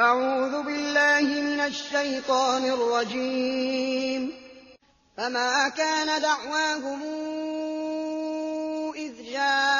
أعوذ بالله من الشيطان الرجيم. فما كان دعواهم إذ جاءهم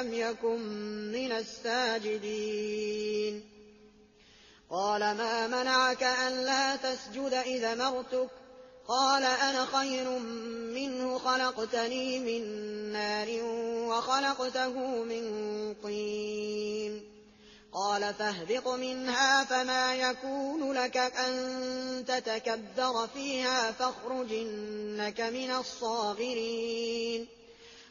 إبليس لم يكن من الساجدين. قال ما منعك ألا تسجد إذا مرتك؟ قال أنا خير منه خلقتني من نار وخلقته من طين. قال فاهبط منها فما يكون لك أن تتكبر فيها فاخرج إنك من الصاغرين.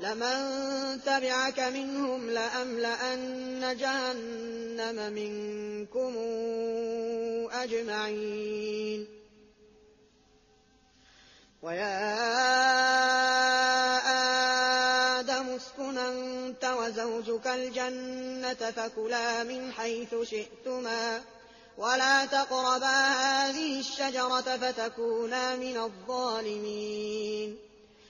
لمن تبعك منهم لأملأن جهنم منكم أجمعين. ويا آدم اسكن أنت وزوجك الجنة فكلا من حيث شئتما ولا تقربا هذه الشجرة فتكونا من الظالمين.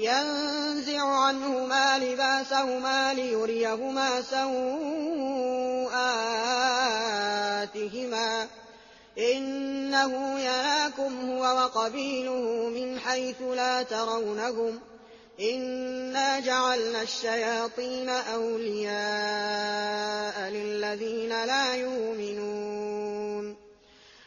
ينزع عنهما لباسهما ليريهما سوءاتهما. إنه يراكم هو وقبيله من حيث لا ترونهم. إنا جعلنا الشياطين أولياء للذين لا يؤمنون.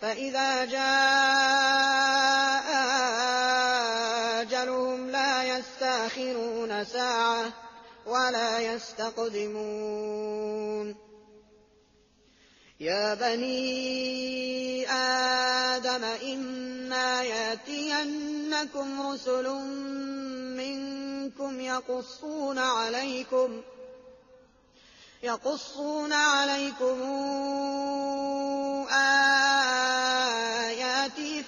فإذا جاء أجلهم لا يستأخرون ساعة ولا يستقدمون. يا بني آدم إما يأتينكم رسل منكم يقصون عليكم يقصون عليكم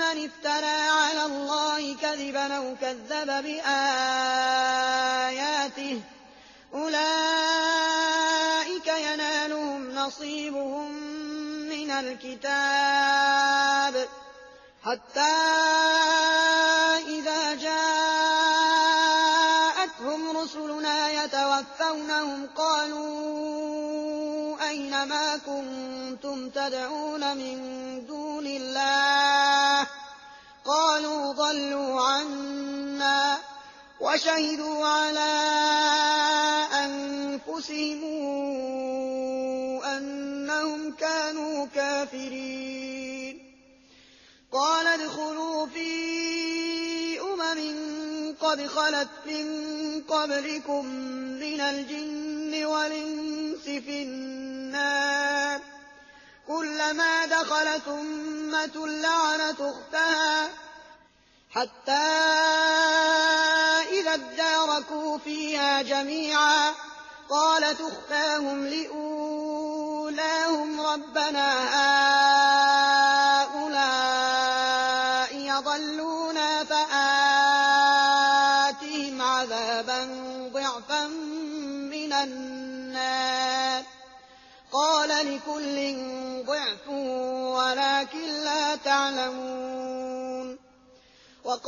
افترى على الله كذبا أو كذب بآياته أولئك ينالهم نصيبهم من الكتاب حتى إذا جاءتهم رسلنا يتوفونهم قالوا أين ما كنتم تدعون من ضلوا عنا وشهدوا على أنفسهم أنهم كانوا كافرين. قال ادخلوا في أمم قد خلت من قبلكم من الجن والإنس في النار. كلما دخلت أمة لعنت أختها حتى إذا اداركوا فيها جميعا قالت أختاهم لأولاهم ربنا هؤلاء يضلونا فآتهم عذابا ضعفا من النار. قال لكل ضعف ولكن لا تعلمون.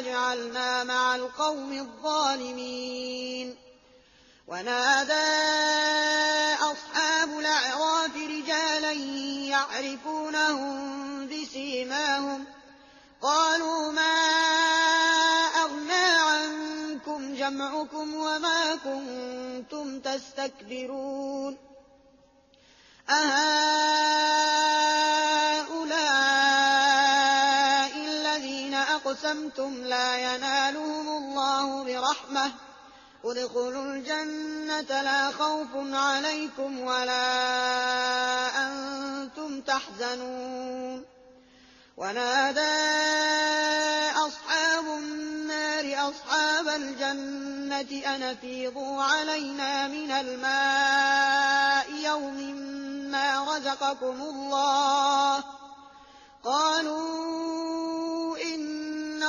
تجعلنا مع القوم الظالمين. ونادى أصحاب الأعراف رجالا يعرفونهم بسيماهم. قالوا ما أغنى عنكم جمعكم وما كنتم تستكبرون. أهؤلاء أقسمتم لا ينالهم الله برحمة. ادخلوا الجنة لا خوف عليكم ولا أنتم تحزنون. ونادى أصحاب النار أصحاب الجنة أن افيضوا علينا من الماء يوم ما رزقكم الله. قالوا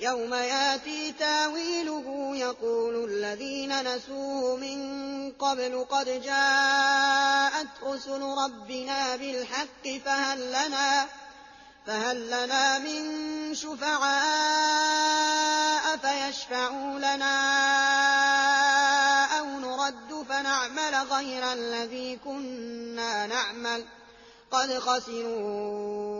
يوم ياتي تاويله يقول الذين نسوه من قبل قد جاءت رسل ربنا بالحق فهل لنا فهل لنا من شفعاء فيشفعوا لنا أو نرد فنعمل غير الذي كنا نعمل قد خسروا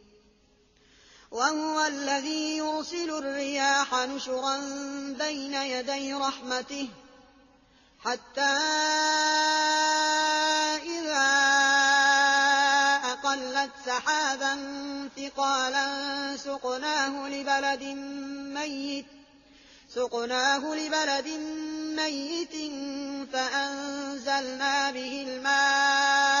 وهو الذي يرسل الرياح نشرا بين يدي رحمته حتى إذا أقلت سحابا ثقالا سقناه لبلد ميت سقناه لبلد ميت فأنزلنا به الماء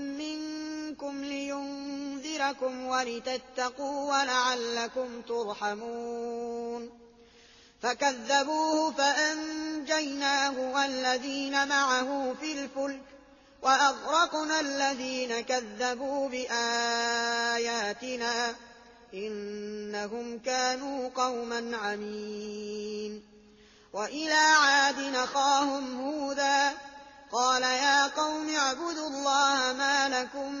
منكم لينذركم ولتتقوا ولعلكم ترحمون. فكذبوه فأنجيناه والذين معه في الفلك وأغرقنا الذين كذبوا بآياتنا إنهم كانوا قوما عمين. وإلى عاد نخاهم هودا قال يا قوم اعبدوا الله ما لكم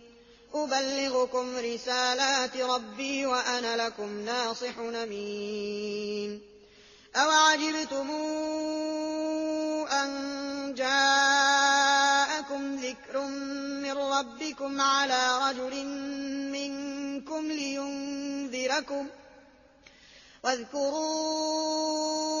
أبلغكم رسالات ربي وأنا لكم ناصح أمين. أوعجبتم أن جاءكم ذكر من ربكم على رجل منكم لينذركم ۖ. واذكروا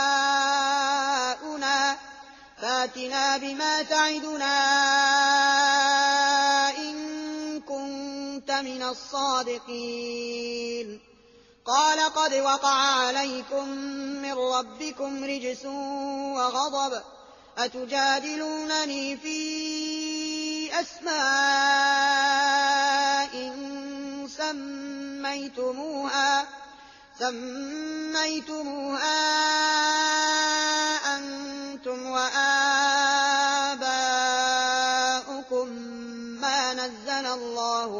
فاتنا بما تعدنا إن كنت من الصادقين. قال قد وقع عليكم من ربكم رجس وغضب. أتجادلونني في أسماء سميتموها سميتموها أنتم وآباؤكم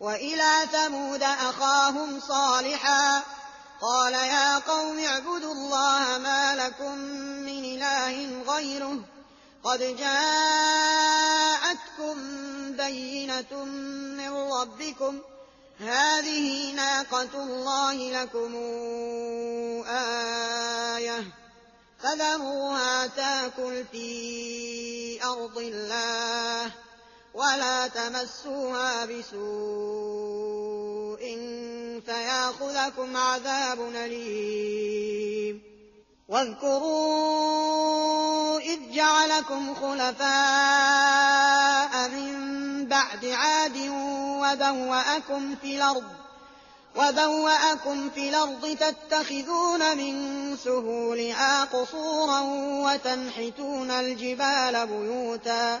وإلى ثمود أخاهم صالحا. قال يا قوم اعبدوا الله ما لكم من إله غيره. قد جاءتكم بينة من ربكم. هذه ناقة الله لكم آية. فذروها تاكل في أرض الله. ولا تمسوها بسوء فياخذكم عذاب أليم واذكروا إذ جعلكم خلفاء من بعد عاد وبوأكم في الأرض وبوأكم في الأرض تتخذون من سهولها قصورا وتنحتون الجبال بيوتا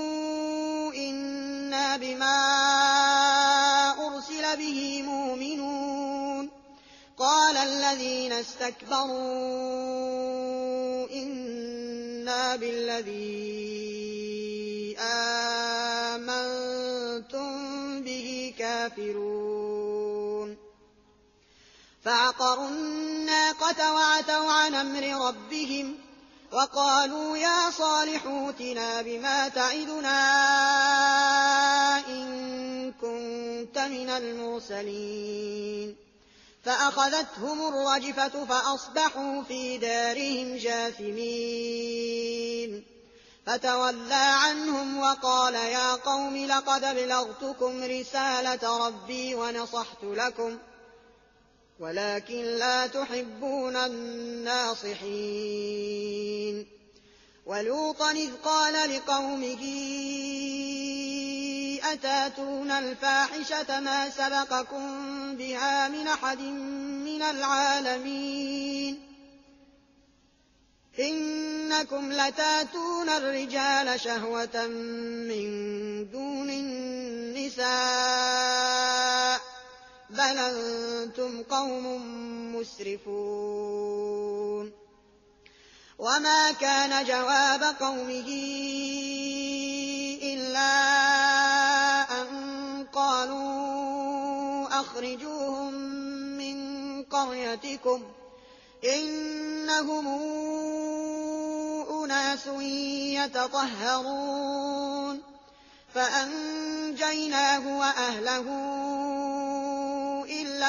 إنا بما أرسل به مؤمنون قال الذين استكبروا إنا بالذي آمنتم به كافرون فعقروا الناقة وعتوا عن أمر ربهم وقالوا يا صالح اوتنا بما تعدنا إن كنت من المرسلين. فأخذتهم الرجفة فأصبحوا في دارهم جاثمين. فتولى عنهم وقال يا قوم لقد ابلغتكم رسالة ربي ونصحت لكم ۖ ولكن لا تحبون الناصحين. ولوطا إذ قال لقومه أتاتون الفاحشة ما سبقكم بها من أحد من العالمين؟ إنكم لتاتون الرجال شهوة من دون النساء. بل أنتم قوم مسرفون وما كان جواب قومه إلا أن قالوا أخرجوهم من قريتكم إنهم أناس يتطهرون فأنجيناه وأهله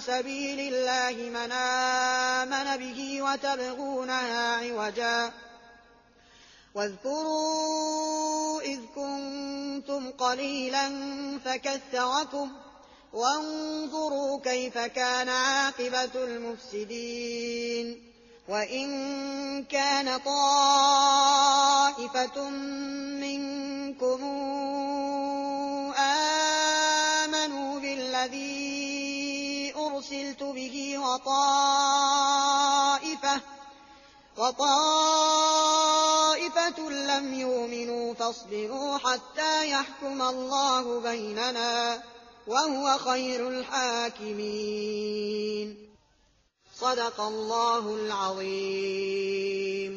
سبيل الله من آمن به وتبغونها عوجا. واذكروا إذ كنتم قليلا فكثركم وانظروا كيف كان عاقبة المفسدين. وإن كان طائفة منكم آمنوا بالذي أرسلت به وطائفة وطائفة لم يؤمنوا فاصبروا حتى يحكم الله بيننا وهو خير الحاكمين. صدق الله العظيم.